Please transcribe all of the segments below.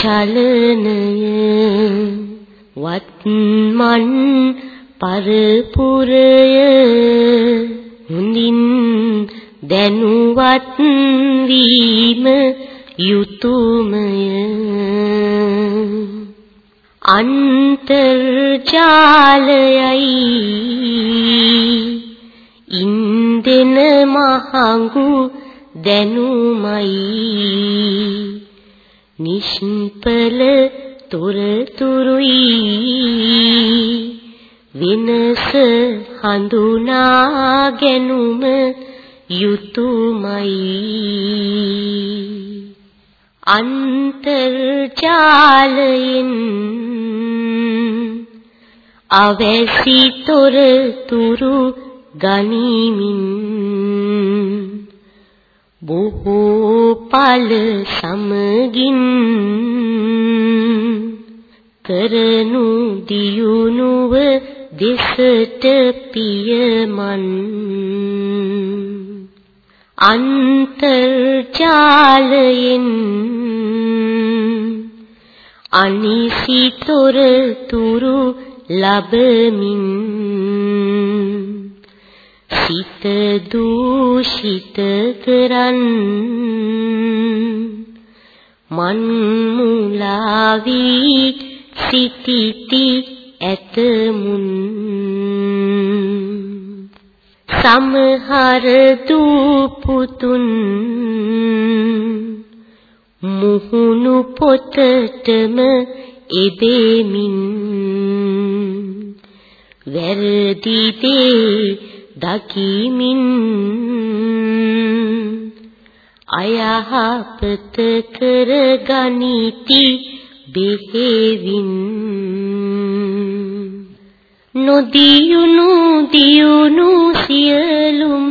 චලනය. වත්මන් පරපුරය. හොඳින් දැනුවත් වීම යුතුයමය අන්තර්ජාලයයි. ඉන්දෙන මහඟු දැනුමයි. නිෂ්පල තොරතුරුයි. වෙනස හඳුනා ගැනුම යුතුයමයි අන්තර්ජාලයෙන් අවැසි තොරතුරු ගනිමින් බොහෝ පල සමගින් කරනු දියුණුව දෙසට පියමන් අන්තර්ජාලයෙන් අනිසිතොර තුරු ලබමින් සිත දූෂිත කරන් මන් මුලාවි සිටිති ඇතමුන්. සමහර දූපුතුන් මුහුණු පොතටම එබෙමින්. වැරදි දේ දකිමින් අයහපත කරගනිති බෙහෙවින්. නොදියුණු දියුණු සියලුම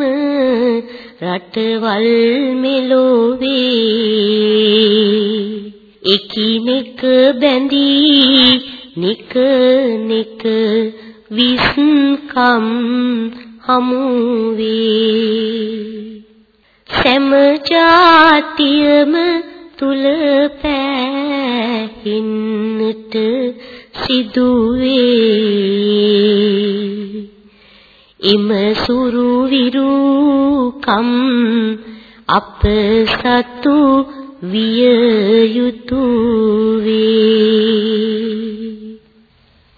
රටවල් මෙලොවේ. එකිනෙක බැඳී නික නික විස්කම් හමුවේ. සෑම જાතියම තුල පෑහින්නට සිදුවේ. එම සුරු විරුකම් අප සතු විය යුතු වේ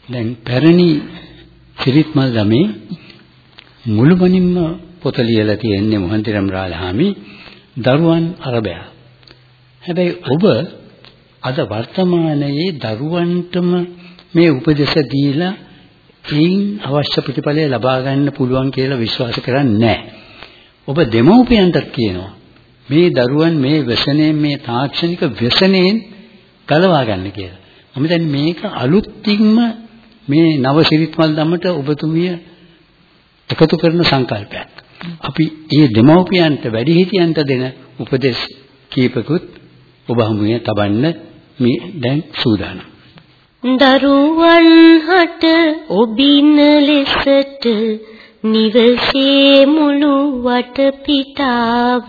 දැන් පැරණි සිරිත්මල් ගමේ මුළුමනින්ම පොත ලියලා තියෙන්නේ මොහන්තිරම් රාලහාමි දරුවන් අරබයා. හැබැයි ඔබ අද වර්තමානයේ දරුවන්ටම මේ උපදෙස් දීලා ඒන් අවශ්‍ය ප්‍රතිඵලය ලබා ගන්න පුළුවන් කියලා විශ්වාස කරන්නේ නැහැ. ඔබ දෙමව්පියන්ටත් කියනවා මේ දරුවන් මේ වසනයෙන් මේ තාක්ෂණික වසනයෙන් ගලවා ගන්න කියලා. මම දැන් මේක අලුත්ින්ම මේ නව සිරිත්මල් දමට ඔබතුමිය එකතු කරන සංකල්පයක්. අපි මේ දෙමව්පියන්ට වැඩිහිටියන්ට දෙන උපදෙස් කීපකුත් ඔබ හමුවේ තබන්න මේ දැන් සූදානම්. දරුවන් හට ඔබින ලෙසට නිවසේ මුළු වටපිටාව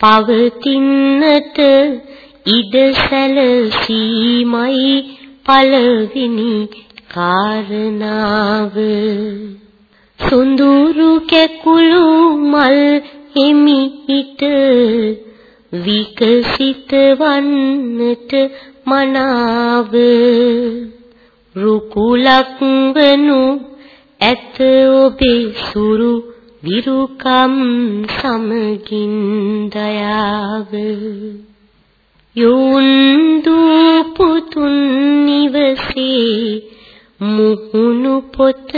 පවතින්නට ඉඩ සැලසීමයි පළවෙනි කාරණාව සුඳුරු කැකුළු මල් හිමිහිට විකසිත වන්නට මනාව. රුකුලක් වනු ඇත ඔබේ සුරු විරුකම් සමගින් දයාව. යොන්දු පුතුන් නිවසේ මුහුණු පොතට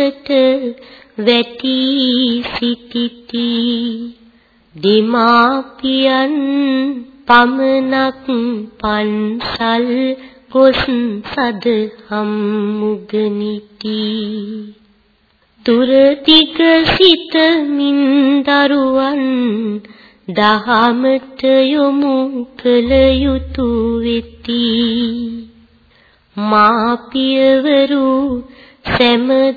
වැටි සිටිති. දෙමාපියන් පමනක් පන්සල් ගොස් සදහම් මුගනිති දුර දිග සිතමින් දරුවන් දහමට යොමු කළ යුතු වෙති. මාපියවරු සෑම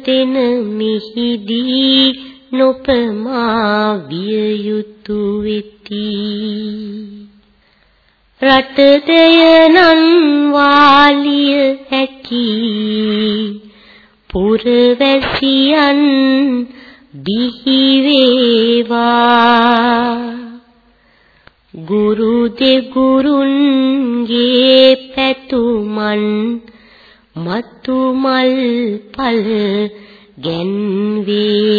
දින මිහිදී නොපමා විය යුතු වෙති. රට දෙයනන් වාලිය හැකි පුරවැසියන් බිහි වේවා. ගුරු දෙගුරුන්ගේ පැතුමන් මතු මල් පල ගැන්වේවා.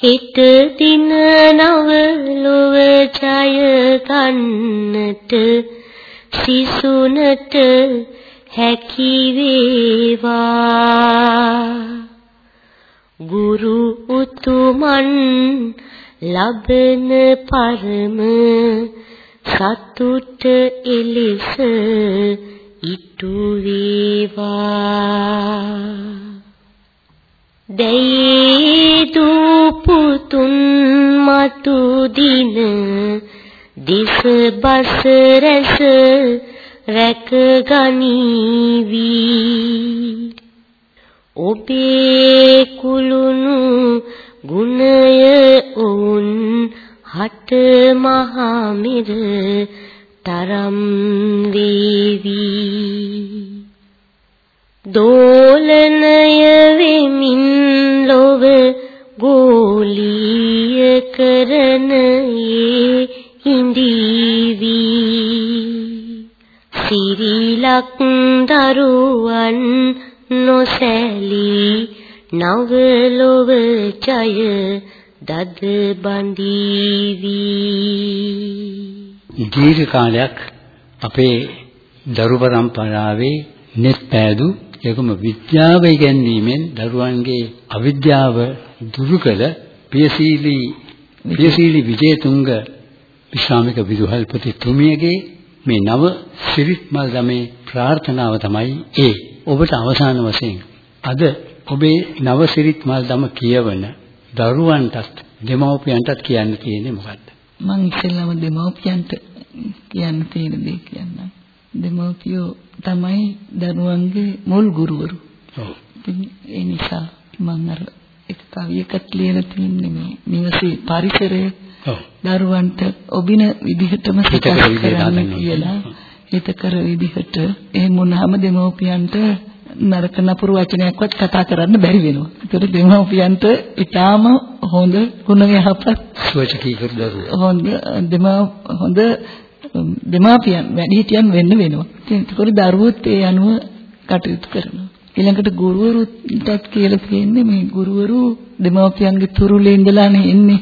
හිත දින නව ලොව ජය ගන්නට සිසුනට හැකි වේවා. ගුරු උතුමන් ලබන පරම සතුට එලෙස ඉටු වේවා. දැයි දුපුතුන් මතු දින දිස බස රැස රැක ගනීවි. ඔබේ කුළුණු ගුණය උන් හට මහා මිර තරම් වේවි. දෝලනය වෙමින් ලොව ගෝලීය කරනයේ හිඳීවි සිරිලක් දරුවන් නොසැලී නව ලොව ජය දද බඳීවි දීර්ඝ කාලයක් අපේ දරු පරම්පරාවේ net පෑදු ඒකම විද්‍යාව ඉගැන්වීමෙන් දරුවන්ගේ අවිද්‍යාව දුරු කළ පියසීලී පියසීලී විජේතුංග විශ්‍රාමික විදුහල්පති තුමියගේ මේ නව සිරිත් මල් දමේ ප්‍රාර්ථනාව තමයි ඒ. ඔබට අවසාන වශයෙන් අද ඔබේ නව සිරිත් මල් දම කියවන දරුවන්ටත් දෙමව්පියන්ටත් කියන්න තියෙන්නේ මොකද්ද? මං ඉස්සෙල්ලාම දෙමව්පියන්ට කියන්න තියෙන දේ කියන්නම්. දෙමව්පියෝ තමයි දරුවන්ගේ මුල් ගුරුවරු. ඔව්. ඒ නිසා මම අර එක කවියකට ලියලා තින්නේ මේ නිවසේ පරිසරය. දරුවන්ට ඔබින විදිහටම සකස් කරන්න කියලා හිතකර විදිහට එහෙම වුණාම දෙමව්පියන්ට නරක නපුරු වචනයක්වත් කතා කරන්න බැරි වෙනවා. ඒතර දෙමව්පියන්ට ඊටාම හොඳ ගුණ යහපත් සුවචකී කර දරුවෝ. හොඳ දෙමව හොඳ දෙමාපියන් වැඩිහිටියන් වෙන්න වෙනවා. ඉතින් ඒකෝර දරුවොත් ඒ අනුව කටයුතු කරනවා. ඊළඟට ගුරුවරුන්ටත් කියලා තියෙන්නේ මේ ගුරුවරු දෙමාපියන්ගේ තුරුලේ ඉඳලානේ එන්නේ.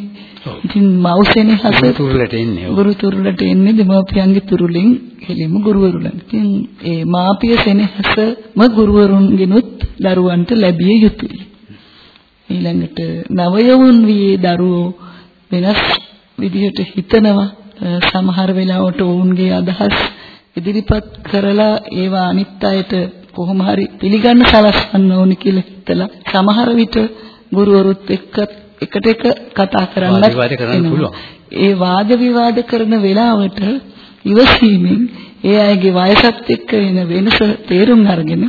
ඉතින් මව්සෙනේ හස තුරුලට එන්නේ. ගුරු තුරුලට එන්නේ දෙමාපියන්ගේ තුරුලෙන් කෙලින්ම ගුරුවරු ළඟ. ඉතින් ඒ මාපිය සෙනෙහසම ගුරුවරුන්ගෙනුත් දරුවන්ට ලැබිය යුතුයි. ඊළඟට නවයවුන් වී දරුවෝ වෙනස් විදිහට හිතනවා සමහර වෙලාවට ඔවුන්ගේ අදහස් ඉදිරිපත් කරලා ඒවා අනිත් අයට කොහොම හරි පිළිගන්න සලස්වන්න ඕනි කියලා හිතලා සමහර විට ගුරුවරුත් එක්ක එකට එක කතා කරන්නත් වාද කරන්න පුළුවන්. ඒ වාද විවාද කරන වෙලාවට ඉවසීමෙන් ඒ අයගේ වයසත් එක්ක වෙන වෙනස තේරුම් අරගෙන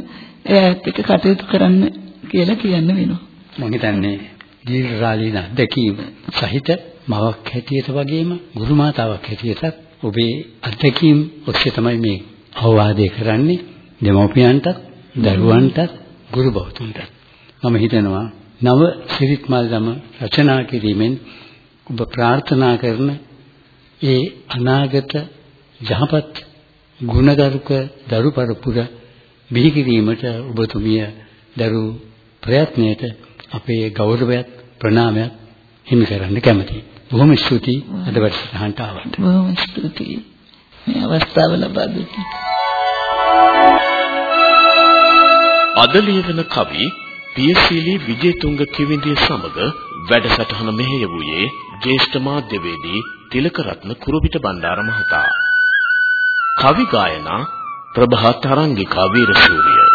එයාත් එක්ක කටයුතු කරන්න කියලා කියන්න වෙනවා. මම හිතන්නේ දීර්ඝකාලීන අත්දැකීම් සහිත මවක් හැටියට වගේම ගුරු මාතාවක් හැටියටත් ඔබේ අත්දැකීම් ඔස්සේ තමයි මේ අවවාදය කරන්නේ දෙමව්පියන්ටත් දරුවන්ටත් ගුරු බෞතුන්ටත් මම හිතනවා නව සිරිත් මල්දම රචනා කිරීමෙන් ඔබ ප්‍රාර්ථනා කරන ඒ අනාගත යහපත් ගුණගරුක දරු පරපුර බිහි කිරීමට ඔබතුමිය දරු ප්‍රයත්නයට අපේ ගෞරවයත් ප්‍රණාමයත් හිමි කරන්න කැමතියි. බොහොම ස්තුතියි අද වැඩසටහනට ආවට. බොහොම ස්තුතියි. මේ අවස්ථාව ලබා දුන්නට. අද ලියවන කවි පියසීලී විජේතුංග කිවිඳිය සමග වැඩසටහන මෙහෙයවුවේ ජ්‍යෙෂ්ඨ මාධ්‍යවේදී තිලකරත්න කුරුවිට බණ්ඩාර මහතා. කවි ගායනා ප්‍රභා තරංගිකා වීරසූරිය.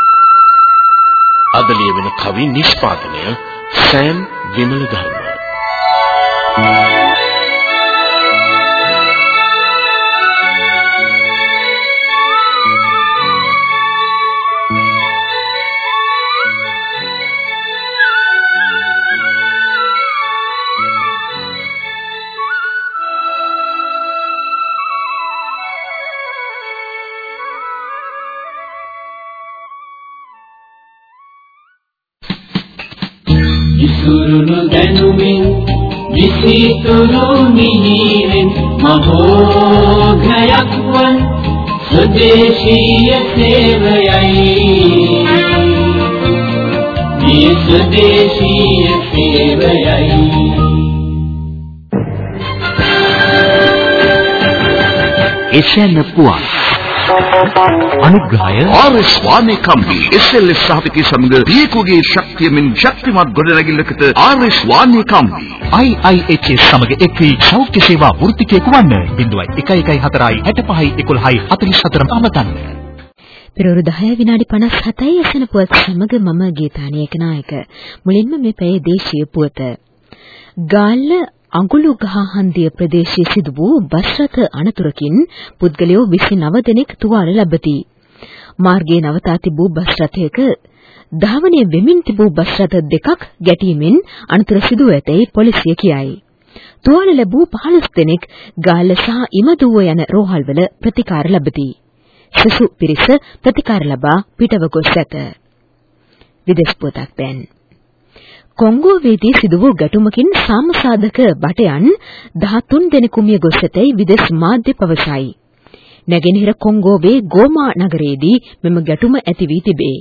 අද ලියවෙන කවි නිෂ්පාදනය සෑම් විමල ධර්ම. Thank you. විසිතුරු මිහිරෙන් මහෝඝයක් වන් ස්වදේශීය සේවයයි මේ ස්වදේශීය සේවයයි එසැන පුවන් අනුග්‍රහය ආර්.එස්. වාණේකම්බි එස්.එල්.එස්. සහතිකයේ සමග පියකුගේ ශක්තියමින් ශක්තිමත් ගොඩනැගිල්ලකට ආර්.එස්. වාණේකම්බි IIHS සමග එක් වී සෞඛ්‍ය සේවා වෘත්තිකයෙකු වන්න. 0114 65 11 44 අමතන්න. පෙරවරු 10 විනාඩි 57යි ඇසෙන පුවත් සමග මම ගීතානි එකනායක මුලින්ම මේ පැයේ දේශීය පුවත. ගාල්ල අඟුලුගහ හන්දිය ප්‍රදේශයේ සිදු වූ බස් රථ අනතුරකින් පුද්ගලයෝ 29 දෙනෙක් තුවාල ලබති. මාර්ගයේ නවතා තිබූ බස් රථයක ධාවනය වෙමින් තිබූ බස් රථ දෙකක් ගැටීමෙන් අනතුර සිදු ඇතැයි පොලිසිය කියයි. තුවාල ලැබූ 15 දෙනෙක් ගාල්ල සහ ඉමදුව යන රෝහල්වල ප්‍රතිකාර ලබති. සිසු පිරිස ප්‍රතිකාර ලබා පිටව ගොස් ඇත. විදේශ පොතක් දැන් කොංගෝවේදී සිදු වූ ගැටුමකින් සාමසාධක බටයන් 13 දෙනෙකු මිය ගොස් ඇතැයි විදේශ මාධ්‍ය පවසයි. නැගෙනහිර කොංගෝවේ ගෝමා නගරයේදී මෙම ගැටුම ඇති වී තිබේ.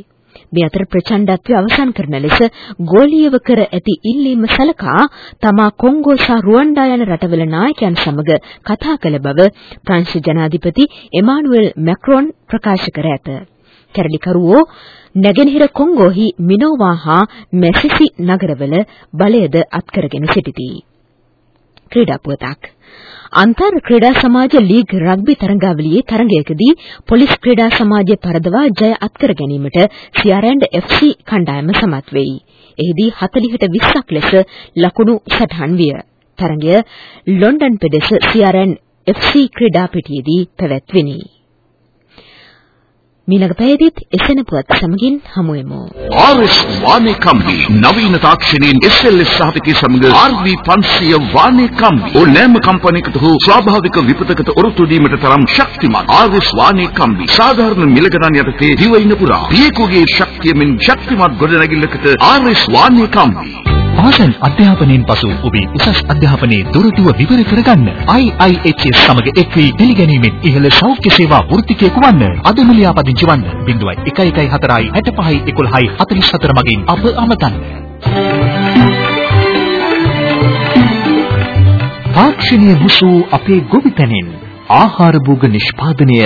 මේ අතර ප්‍රචණ්ඩත්වය අවසන් කරන ලෙස ගෝලීයව කර ඇති ඉල්ලීම සලකා තමා කොංගෝ සහ රුවන්ඩා යන රටවල නායකයන් සමග කතා කළ බව ප්‍රංශ ජනාධිපති එමානුවෙල් මැක්‍රොන් ප්‍රකාශ කර ඇත. කැරලිකරුවෝ නැගෙනහිර කොංගෝහි මිනෝවා හා මැසිසි නගරවල බලයද අත්කරගෙන සිටිති. ක්‍රීඩා පුවතක් අන්තර් ක්‍රීඩා සමාජ ලීග් රග්බි තරඟාවලියේ තරඟයකදී පොලිස් ක්‍රීඩා සමාජය පරදවා ජය අත්කර ගැනීමට සියාරැන්ඩ් FC කණ්ඩායම සමත් වෙයි. එහිදී 40ට 20ක් ලෙස ලකුණු සටහන් විය. තරඟය ලොන්ඩන් පෙදෙස සියාරැන්ඩ් FC ක්‍රීඩා පිටියේදී පැවැත්විනි. මීළඟ පැයදීත් එසෙන පුවත් සමගින් හමු වෙමු. ආර්.එස්. වාණේකම්බි නවීන තාක්ෂණයෙන් එස්.එල්.එස්. සහතිකයේ සමග ආර්.වී. 500 වාණේකම්බි ඕනෑම කම්පැනියකට හෝ ස්වාභාවික විපතකට ඔරොත්තු දීමට තරම් ශක්තිමත් ආර්.එස්. වාණේකම්බි සාධාරණ මිල ගණන් යටතේ දිවයින පුරා පියකුගේ ශක්තියමින් ශක්තිමත් ගොඩනැගිල්ලකට ආර්.එස්. වාණේකම්බි පාසල් අධ්‍යාපනයෙන් පසු ඔබේ උසස් අධ්‍යාපනයේ දොරටුව විවර කරගන්න IIHS සමග එක් වී පිළිගැනීමෙන් ඉහළ සෞඛ්‍ය සේවා වෘත්තිකයෙකු වන්න. අදම ලියාපදිංචි වන්න 0114 65 11 44 මගින් අප අමතන්න. තාක්ෂණීය මුසු අපේ ගොවිතැනින් ආහාර භෝග නිෂ්පාදනය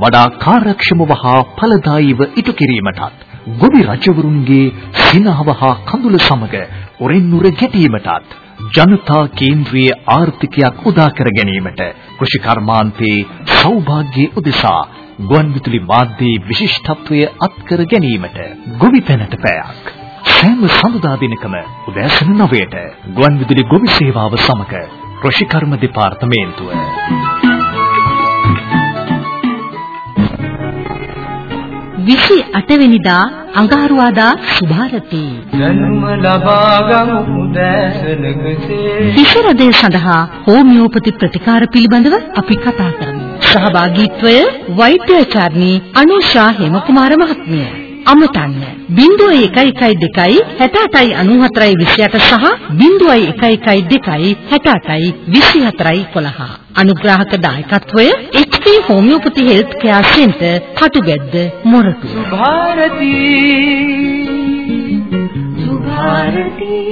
වඩා කාර්යක්ෂමව හා ඵලදායීව ඉටු කිරීමටත් ගොවි රජවරුන්ගේ සිනහව හා කඳුල සමග උරින් උර ගැටීමටත් ජනතා කේන්ද්‍රීය ආර්ථිකයක් උදා කර ගැනීමට කෘෂි කර්මාන්තයේ සෞභාග්‍ය උදෙසා ගුවන්විදුලි මාධ්‍යයේ විශිෂ්ටත්වය අත්කර ගැනීමට ගොවිතැනට පැයක්. සෑම සඳුදා දිනකම උදෑසන 9ට ගුවන්විදුලි ගොවි සේවාව සමග කෘෂිකර්ම දෙපාර්තමේන්තුව විසි අටවෙනිදා අඟහරුවාදා සුභාරතී. ජන්ම ලබා ගමු උදෑසනකසේ හිසරදේ සඳහා හෝමියෝපති ප්‍රතිකාර පිළිබඳව අපි කතා කරමු. සහභාගීත්වය වෛද්‍යාචාර්ය අනුෂා හේමකුමාර මහත්මිය. අමතන්න. 0112 68යි 94යි 28 සහ 0112 68යි 24යි 11 අනුග්‍රාහක දායකත්වය HP homeopathy health care centre Katugedda Moratu Subharathi Subharathi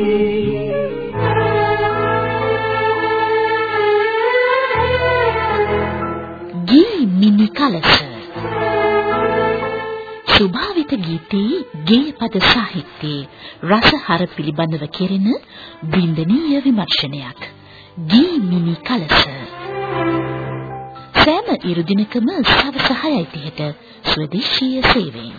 ගී මිනි කලස ස්වභාවිත ගීතේ ගේයපද සාහිත්‍යයේ රසහර පිළිබඳව කෙරෙන බින්දනීය විමර්ශනයක් ගී මිනි කලස සෑම ඉරුදිනකම සවස 6:30ට ස්වදේශීය සේවයෙන්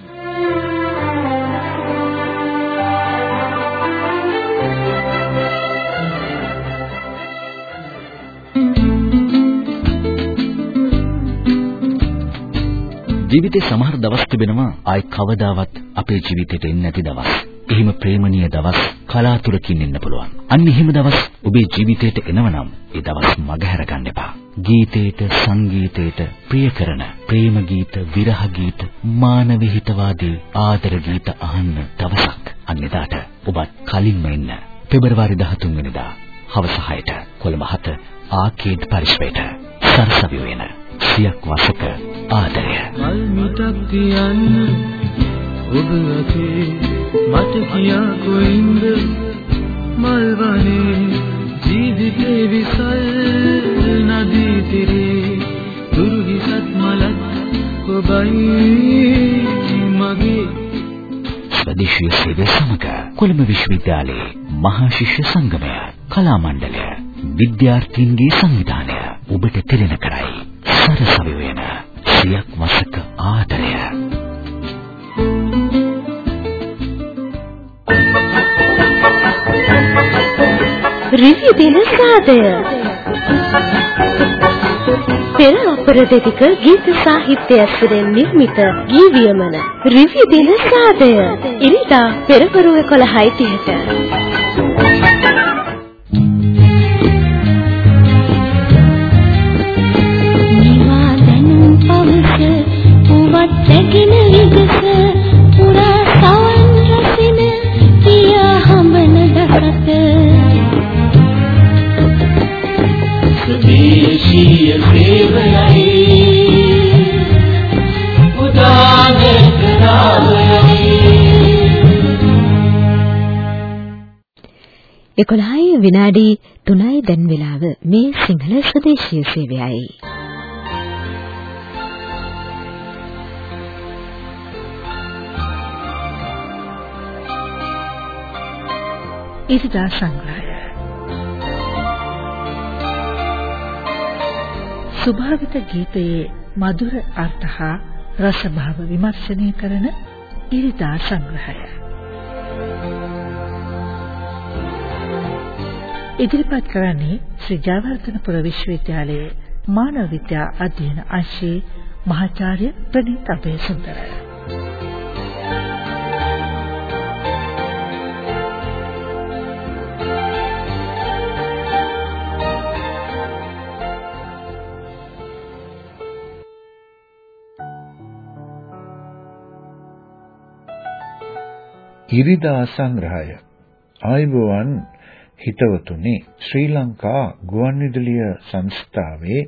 ජීවිතේ සමහර දවස් තිබෙනවා ආයි කවදාවත් අපේ ජීවිතේට එන්නේ නැති දවස්. එහෙම ප්‍රේමණීය දවස් කලාතුරකින් එන්න පුළුවන්. අන්න එහෙම දවස් ඔබේ ජීවිතේට එනවනම් ඒ දවස් මගහැර ගන්න එපා. ගීතේට සංගීතේට ප්‍රිය කරන ප්‍රේම ගීත, විරහ ගීත, මානව හිතවාදී ආදර ගීත අහන්න දවසක්. අන්න එදාට ඔබත් කලින්ම එන්න. පෙබරවාරි 13 වෙනිදා හවස 6ට කොළඹ 7 ආකේඩ් පරිශ්‍රයට සරසවි වෙන සියක් වසක ආදරය මල් මිටක් තියන්න ඔබ අතේ මට කියා කොයින්ද? මල් වනේ ජීවිතේ විසල් නදී තිරේ. දුරු හිසත් මලත් ඔබයි මගේ. ස්වදේශීය සේවය සමග කොළඹ විශ්වවිද්‍යාලයේ මහා ශිෂ්‍ය සංගමය කලා මණ්ඩලය විද්‍යාර්ථීන්ගේ සංවිධානය ඔබට තිරෙන කරයි. සරසවි වෙන සියක් වසක ආදරය. රිවි දෙන සාදය පෙර අපර දෙතික ගීත සාහිත්‍ය ඇසුරෙන් නිර්මිත ගී වියමන රිවි දෙන සාදය ඉරිදා පෙරවරු 11:30ට 11යි විනාඩි 3යි දැන් වෙලාව මේ සිංහල ස්වදේශීය සේවයයි. ඉරිදා සංග්‍රහය ස්වභාවිත ගීතයේ මధుර අර්ථ හා රසභාව විමර්ශනය කරන ඉරිදා සංග්‍රහය ඉදිරිපත් කරන්නේ ශ්‍රී ජයවර්ධනපුර විශ්වවිද්‍යාලයේ මානව විද්‍යා අධ්‍යයන අංශයේ මහාචාර්ය ප්‍රනීත් අබේසුන්දර ඉරිදා සංග්‍රහය. ආයුබෝවන් හිතවතුනි ශ්‍රී ලංකා ගුවන්විදුලිය සංස්ථාවේ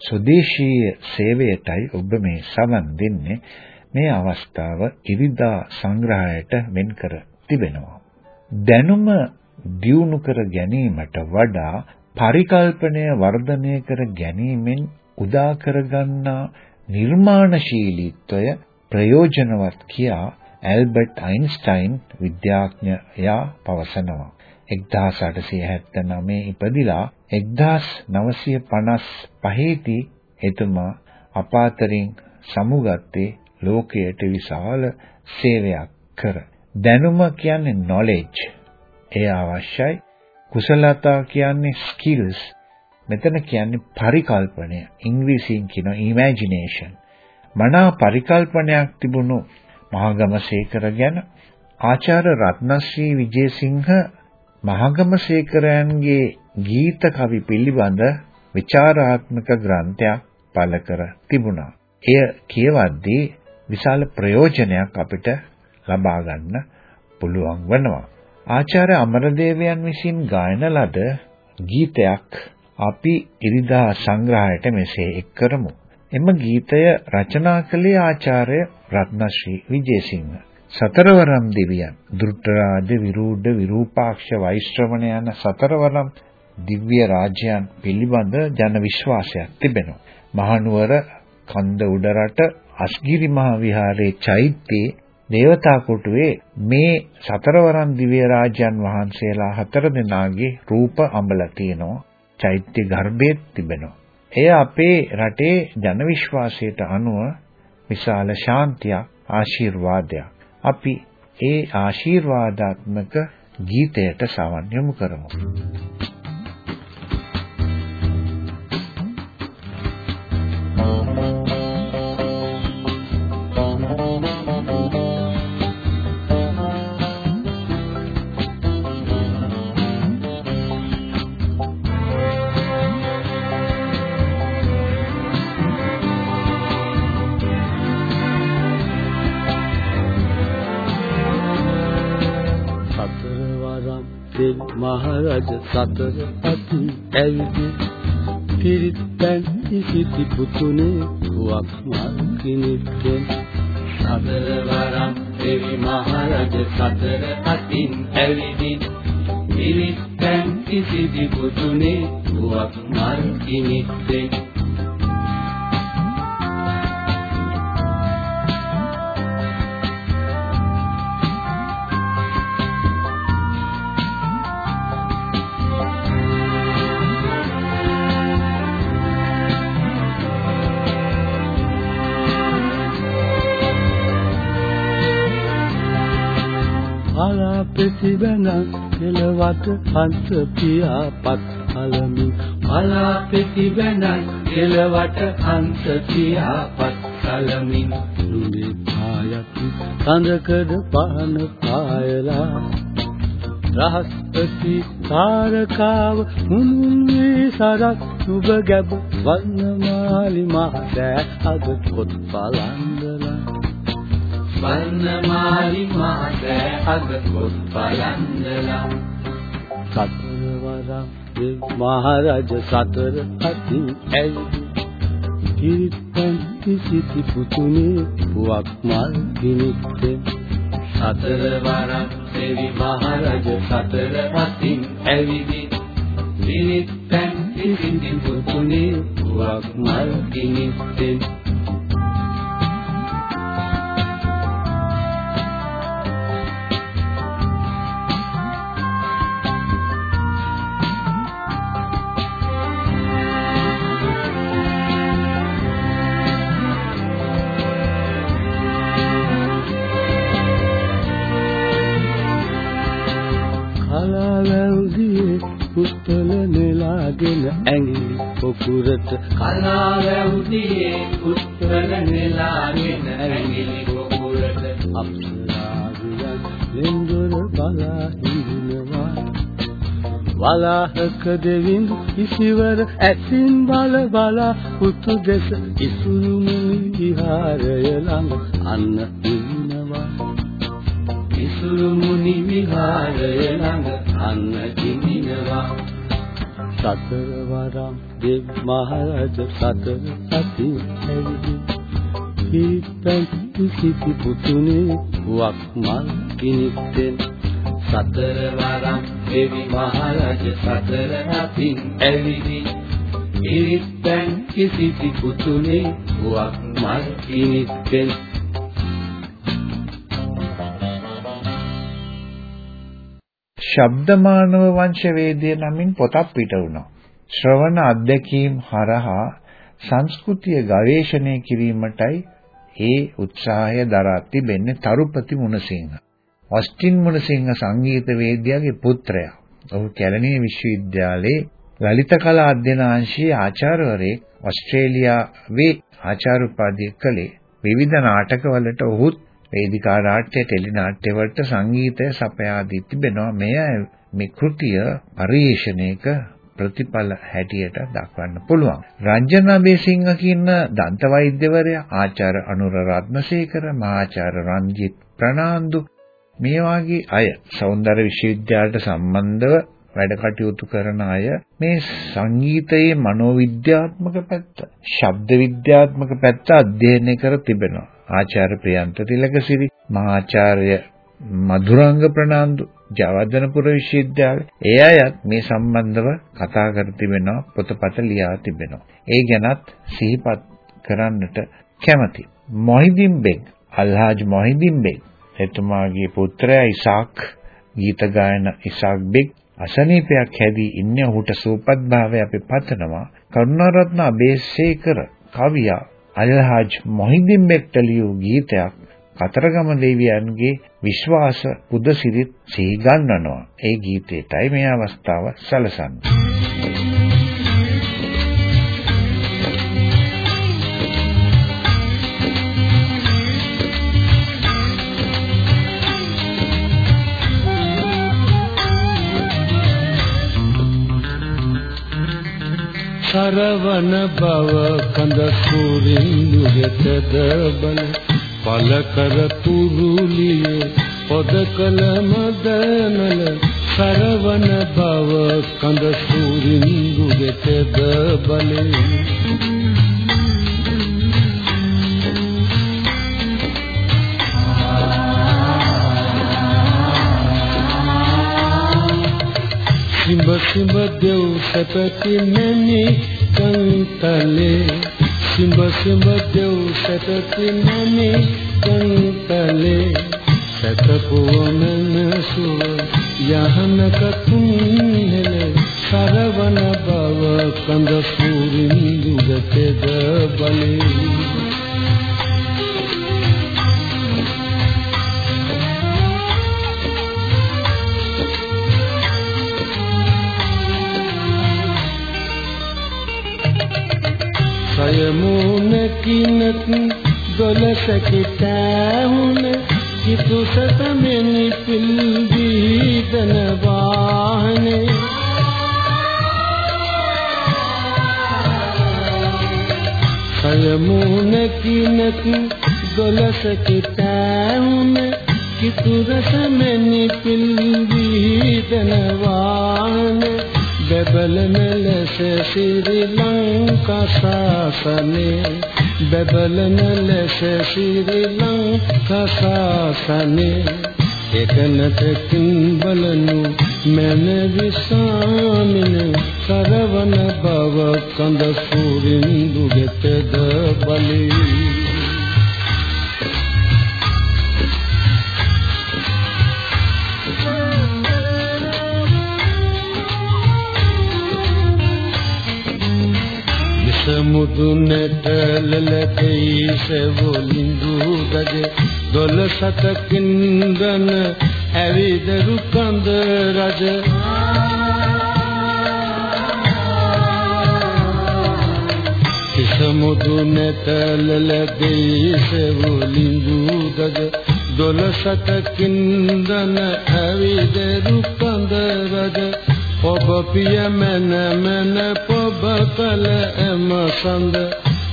ස්වදේශීය සේවයටයි ඔබ මේ සවන් දෙන්නේ. මේ අවස්ථාව ඉරිදා සංග්‍රහයට වෙන් කර තිබෙනවා. දැනුම දියුණු කර ගැනීමට වඩා පරිකල්පනය වර්ධනය කර ගැනීමෙන් උදා කරගන්නා නිර්මාණශීලීත්වය ප්‍රයෝජනවත් කියා ඇල්බර්ට් අයින්ස්ටයින් විද්‍යාඥයා පවසනවා. 1879 ඉපදිලා 1955 දී එතුමා අපාතරින් සමුගත්තේ ලෝකයට විශාල සේවයක් කර. දැනුම කියන්නේ knowledge. ඒ අවශ්‍යයි. කුසලතා කියන්නේ skills. මෙතන කියන්නේ පරිකල්පනය. ඉංග්‍රීසියෙන් කියනවා imagination. මනා පරිකල්පනයක් තිබුණු මහගමසේකර ගැන ආචාර්ය රත්නශ්‍රී විජේසිංහ මහගමසේකරයන්ගේ ගීත කවි පිළිබඳ විචාරාත්මක ග්‍රන්ථයක් පළ කර තිබුණා. එය කියවද්දී විශාල ප්‍රයෝජනයක් අපිට ලබා ගන්න පුළුවන් වෙනවා. ආචාර්ය අමරදේවයන් විසින් ගායන ලද ගීතයක් අපි ඉරිදා සංග්‍රහයට මෙසේ එක් කරමු. එම ගීතය රචනා කළේ ආචාර්ය රත්නශ්‍රී විජේසිංහ. සතරවරම් දෙවියන් දුර්ටරාජ විරූඪ විරූපාක්ෂ වෛශ්‍රවණ යන සතරවරම් දිව්‍ය රාජ්‍යයන් පිළිබඳ ජන විශ්වාසයක් තිබෙනවා. මහනුවර කන්ද උඩරට අස්ගිරි මහ විහාරයේ චෛත්‍යයේ දේවතා කොටුවේ මේ සතරවරම් දිව්‍ය රාජ්‍යයන් වහන්සේලා හතර දෙනාගේ රූප අඹලා තියෙනවා. චෛත්‍ය ගර්භයේ තිබෙනවා. එය අපේ රටේ ජන විශ්වාසයට අනුව විශාල ශාන්තියක් ආශිර්වාදයක්. අපි ඒ ආශිර්වාදාත්මක ගීතයට සවන් යොමු කරමු. මහරජ සතර අති ඇවිදි පිරිත් පැන් ඉසිති පුතුනේ කුවක් මල් කිනිත්තෙන් සතර වරම් දෙවි මහරජ සතර අතින් ඇවිදි පිරිත් පැන් ඉසිති පුතුනේ කුවක් මල් කිනිත්තෙන් ප්‍රතිබන කෙලවට හංස පියාපත් අලමි පලා ප්‍රතිබන කෙලවට හංස පියාපත් අලමි නුඹේ පායති කඳකඩ පහන පායලා. රහස්පති තාරකාව මුන්නේ සරත් සුබ ගැබ වන්නමාලි මහසෑ අද පොත් බලන්දලා වන්නමාලි මහසෑ අද පොත් බලන්දලා සතරවරම් මහරජ සතර අතින් ඇවිදි කිරිපන් කිසිති පුතුනේ පුවක් මල් ගිනිත්තේ සතරවරම් දෙවි මහරජ සතර අතින් ඇවිදි කිරිපන් කිසිති පුතුනේ පුවක් මල් ගිනිත්තේ ඇඟිලි පොකුරට කලාවැවුදියේ පුත්තල නෙලාගෙන ඇඟිලි පොකුරට අප්සරාවියන් ලෙන්දොර බලා හිරිනවා වලාහක දෙවිඳ ඉසිවර ඇසින් බල බලා පුතු දෙස ඉසුරු මුනි විහාරය ළඟ අන්න සතර වරම් දෙව් මහරජ සතර අති ඇවිදි. කීපන් කිසි පුතුනේ වක් මල් කිනිත්තෙන් සතර වරම් දෙවි මහරජ සතර අතින් ඇවිදි. ඉරිත්තන් කිසි පුතුනේ වක් මල් කිනිත්තෙන් ශබ්දමානව වංශවේදය නමින් පොතක් පිට වුණා. ශ්‍රවණ අධ්‍යක්ීම් හරහා සංස්කෘතිය ගවේෂණය කිරීමටයි ඒ උත්සාහය දරා තිබෙන්නේ තරුපති මුණසිංහ. ඔස්ටින් මුණසිංහ සංගීතවේදියාගේ පුත්‍රයා. ඔහු කැලණිය විශ්වවිද්‍යාලයේ ලලිත කලා අධ්‍යනාංශයේ ආචාර්යවරයෙක් ඕස්ට්‍රේලියාවේ ආචාර්ය උපාධිය කළේ. විවිධ නාටකවලට ඔහුත් වේදිකා නාට්‍ය ටෙලි නාට්‍ය වලට සංගීතය සපයා දී තිබෙනවා මෙය මේ කෘතිය පරිශ්‍රණයක ප්‍රතිඵල හැටියට දක්වන්න පුළුවන්. රංජන බේසිංහ කියන දන්ත වෛද්‍යවරයා ආචාර්ය අනුර රත්නසේකර මහාචාර්ය රන්ජිත් ප්‍රනාන්දු මේ වාගේ අය සෞන්දර්ය විශ්වවිද්‍යාලයට සම්බන්ධව වැඩ කටයුතු කරන අය මේ සංගීතයේ මනෝවිද්‍යාත්මක පැත්ත, ශබ්ද විද්‍යාත්මක පැත්ත අධ්‍යයනය කර තිබෙනවා. ආචාර්ය ප්‍රියන්ත තිලකසිරි, මහාචාර්ය මధుරංග ප්‍රනාන්දු ජයවර්ධනපුර විශ්වවිද්‍යාලය ඒ අයත් මේ සම්බන්ධව කතා කර තිබෙනවා පොතපත ලියා තිබෙනවා. ඒ ගැනත් සිහිපත් කරන්නට කැමැති. මොහිදින් බෙග් අල්හාජ් මොහිදින් බෙග් එතුමාගේ පුත්‍රයා ඉසාක් ගීත ගායන ඉසාක් බෙග් අසනීපයක් හැදී ඉන්නේ ඔහුට සූපත් භාවය අපි පතනවා කරුණාරත්න අබේසේකර කවියා අල්හාජ් මොහිදින් බෙග්ට ලියූ ගීතයක් කතරගම දෙවියන්ගේ විශ්වාස පුදසිරිත් සිහි ගන්වනවා. ඒ ගීතයටයි මේ අවස්ථාව සැලසන්නේ. සරවන බව කඳ කුරින් නුගෙතද බල පල කර පුරුලියේ පොද කල මදනල සරවන බව කඳ සූරින්දු වෙතද බලේ සිඹ සිඹ දෙව් සැපති නැමි කන්තලේ. සිඹ සිඹ දෙව් සැපති නැමි කන්තලේ. සතපුවමන සුව යහනක තුන්හෙල සරවන බව කඳ සූරින්දු ගතද බලේ. සයමුණකිනත් දොලසකිතැහුණ කිතුසතමෙනි පිල්බීදන වාහනේ. සයමුණකිනත් දොලසකිතැහුණ කිතුරසමෙනි පිල්බීදන වාහනේ. බබලන ලෙස ශ්‍රී ලංකා ශාසනේ බබලන ලෙස ශ්‍රී ලංකා ශාසනේ එකනතකින් බලනු මන විසාමින කරවන බව කඳ සූරින්දු ගෙතද බලී. සමුදුනට ලලකී සෙවොලින්දු දගේ දොළ සතකින් ගන ඇවිදරු කඳ රජ සමුදුනට ලලකී සෙවොලින්දු දගේ දොළ සතකින් ගන ඇවිදරු කඳ රජ ඔබ පිය මන මන පොබ කල එම සඳ.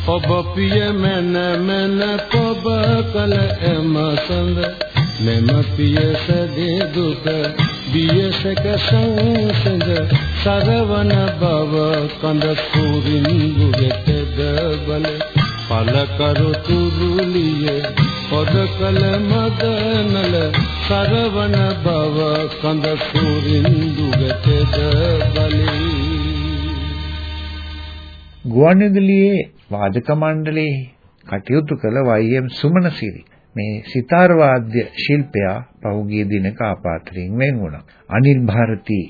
ඔබ පිය මන මන පොබ කල එම සඳ. මෙම පිය සදේ දුක බියසක සංසඳ. සරවන බව කඳ සූරින්දු වෙතද බල පල කරු තුරුලියේ පොද කල මදනල සරවන බව කඳ සූරින්දු වෙතද බලී ගුවන්විදුලියේ වාදක මණ්ඩලයේ කටයුතු කළ වයි.එම්. සුමනසිරි මේ සිතාර වාද්‍ය ශිල්පයා පහුගිය දිනක අපාතරින් වෙන් වුණා. අනිල් ಭಾರತಿ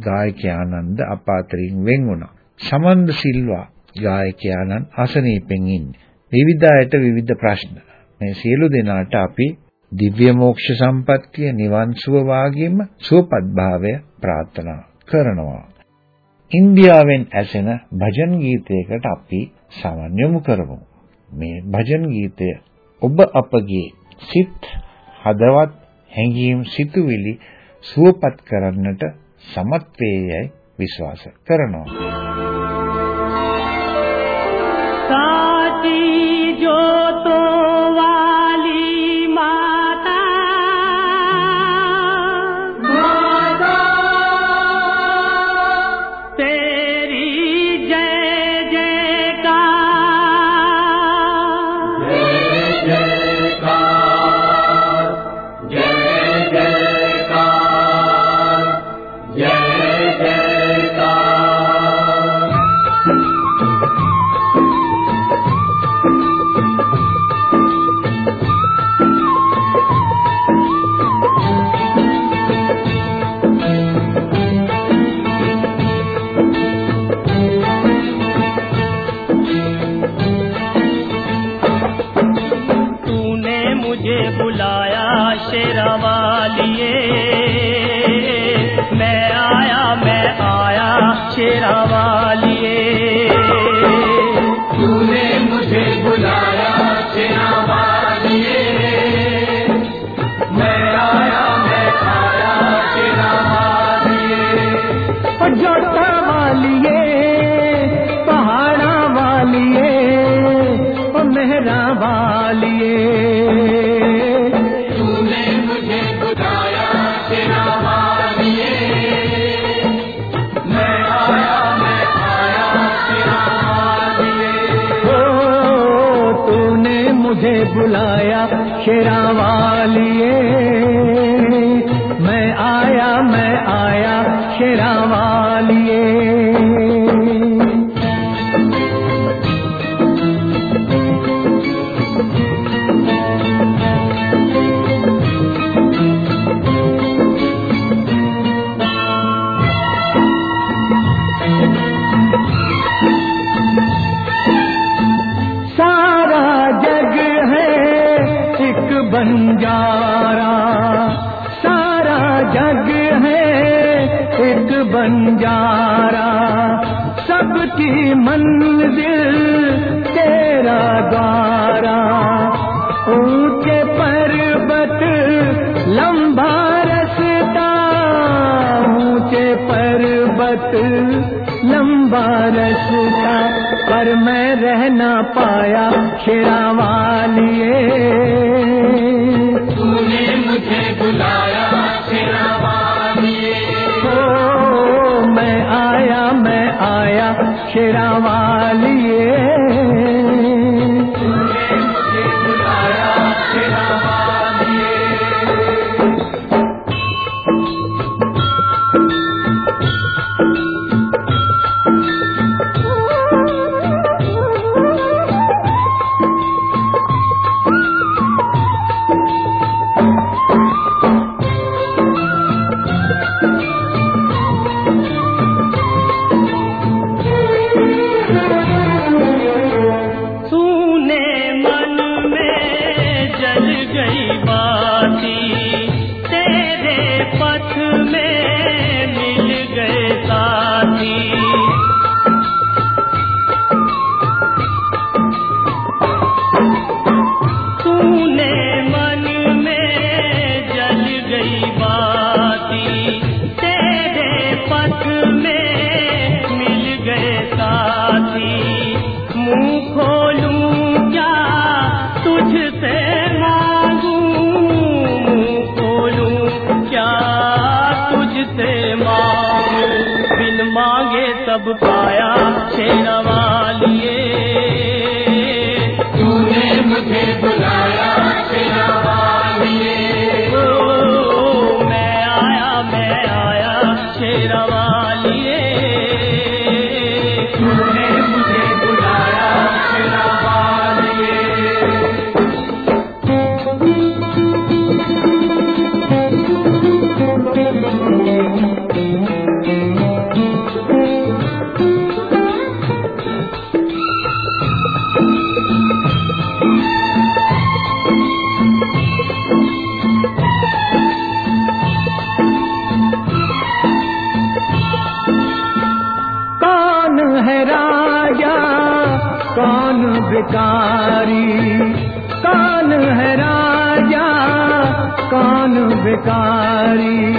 ගායකයානන්ද අපාතරින් වෙන් වුණා. සමන්ද සිල්වා ගායකයානන් අසනීපෙන් ඉන්නේ. විවිධ අයට විවිධ ප්‍රශ්න. මේ සියලු දෙනාට අපි දිව්‍ය මෝක්ෂ සම්පත්තිය නිවන් සුව වාගේම සුවපත් භාවය ප්‍රාර්ථනා කරනවා. ඉන්දියාවෙන් ඇසෙන භජන් ගීතයකට අපි සමන් යොමු කරමු. මේ භජන් ගීතය ඔබ අපගේ සිත් හදවත් හැඟීම් සිතුවිලි සුවපත් කරන්නට සමත් වේයයි විශ්වාස කරනවා. be منزل تیرا دوارا، اونچے پربت لمبا رستا اونچے پربت لمبا رستا پر میں رہنا پایا شیرا والیے۔ بیکاری کون ہے راجا کون بیکاری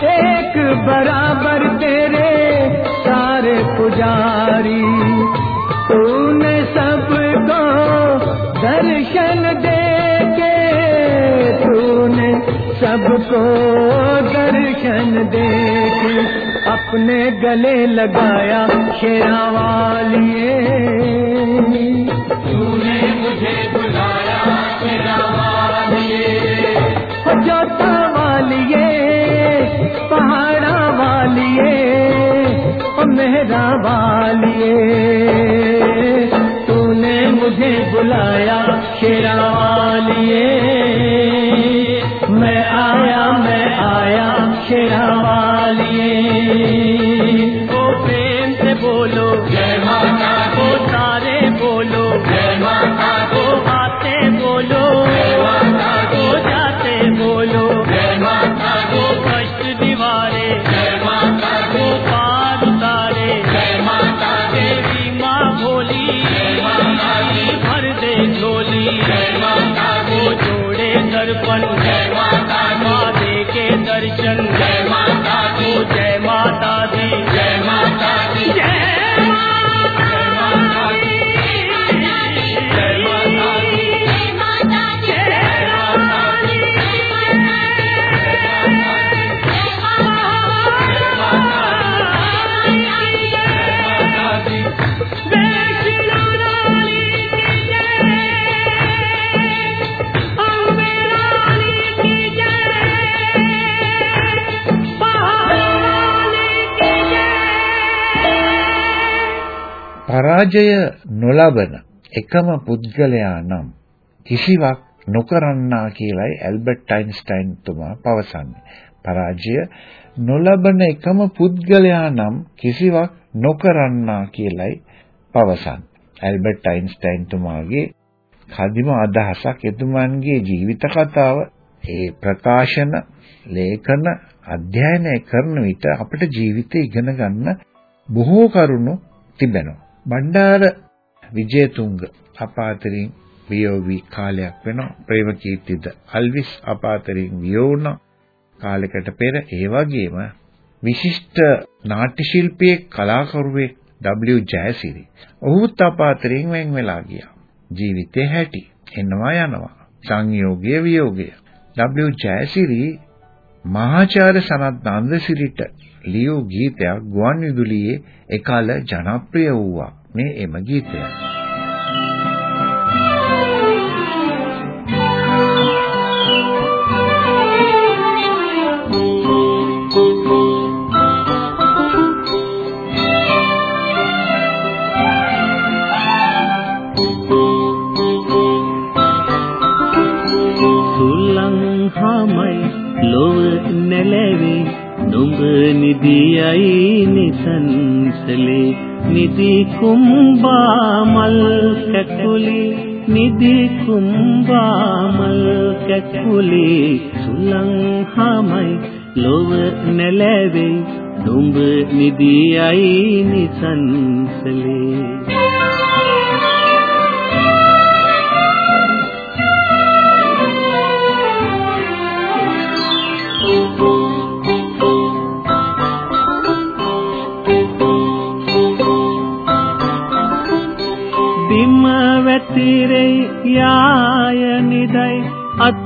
ایک برابر تیرے سارے پجاری۔ تو نے سب کو درشن دے کے تو نے سب کو درشن دے کے۔ اپنے گلے لگایا شیرا والیے۔ چہرہ والیے۔ تو نے مجھے بلایا شیرا والیے۔ میں آیا میں آیا شیرا والیے۔ පරාජය නොලබන එකම පුද්ගලයා නම් කිසිවක් නොකරන්නා කියලයි ඇල්බර්ට් අයින්ස්ටයින් තුමා පවසන්නේ. පරාජය නොලබන එකම පුද්ගලයා නම් කිසිවක් නොකරන්නා කියලයි පවසන්නේ. ඇල්බර්ට් අයින්ස්ටයින් තුමාගේ කදිම අදහසක් එතුමන්ගේ ජීවිත කතාව ඒ ප්‍රකාශන ලේඛන අධ්‍යයනය කරන විට අපිට ජීවිතය ඉගෙන ගන්න බොහෝ කරුණු තිබෙනවා. බණ්ඩාර විජේතුංග අපාතරින් වියෝවි කාලයක් වෙනවා. ප්‍රේමකීර්තිද අල්විස් අපාතරින් වියෝණ කාලයකට පෙර ඒ වගේම විශිෂ්ට නාට්‍ය ශිල්පියෙක් කලාකරුවෙක් W ජයසිරි. ඔහුත් අපාතරින් වෙන් වෙලා ගියා. ජීවිතේ හැටි එනවා යනවා. සංයෝගය වියෝගය. W ජයසිරි මහාචාර්ය සනත් නන්දසිරිට ලියූ ගීතයක් ගුවන් විදුලියේ එකල ජනප්‍රිය වූවා. මේ එම ගීතය. නිදියයි නිසන්සලේ නිදි කුම්බා මල් කැකුලි. නිදි කුම්බා මල් කැකුලි. සුලං හමයි ලොව නැලවේ. නුඹ නිදියයි නිසන්සලේ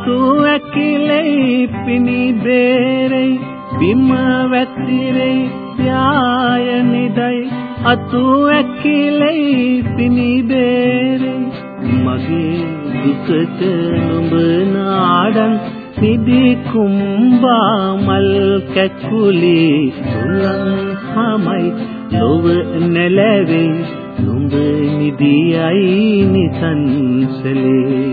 අතු ඇකිලෙයි පිනි බේරෙයි බිම වැතිරෙයි යාය නිදයි. අතු ඇකිලෙයි පිනි බේරෙයි. මගේ දුකට නුඹ නාඩන් නිදි කුම්බා මල් කැකුලි සුලං හමයි. ලොව නැලවෙයි නුඹ නිදියයි නිසන්සලේ.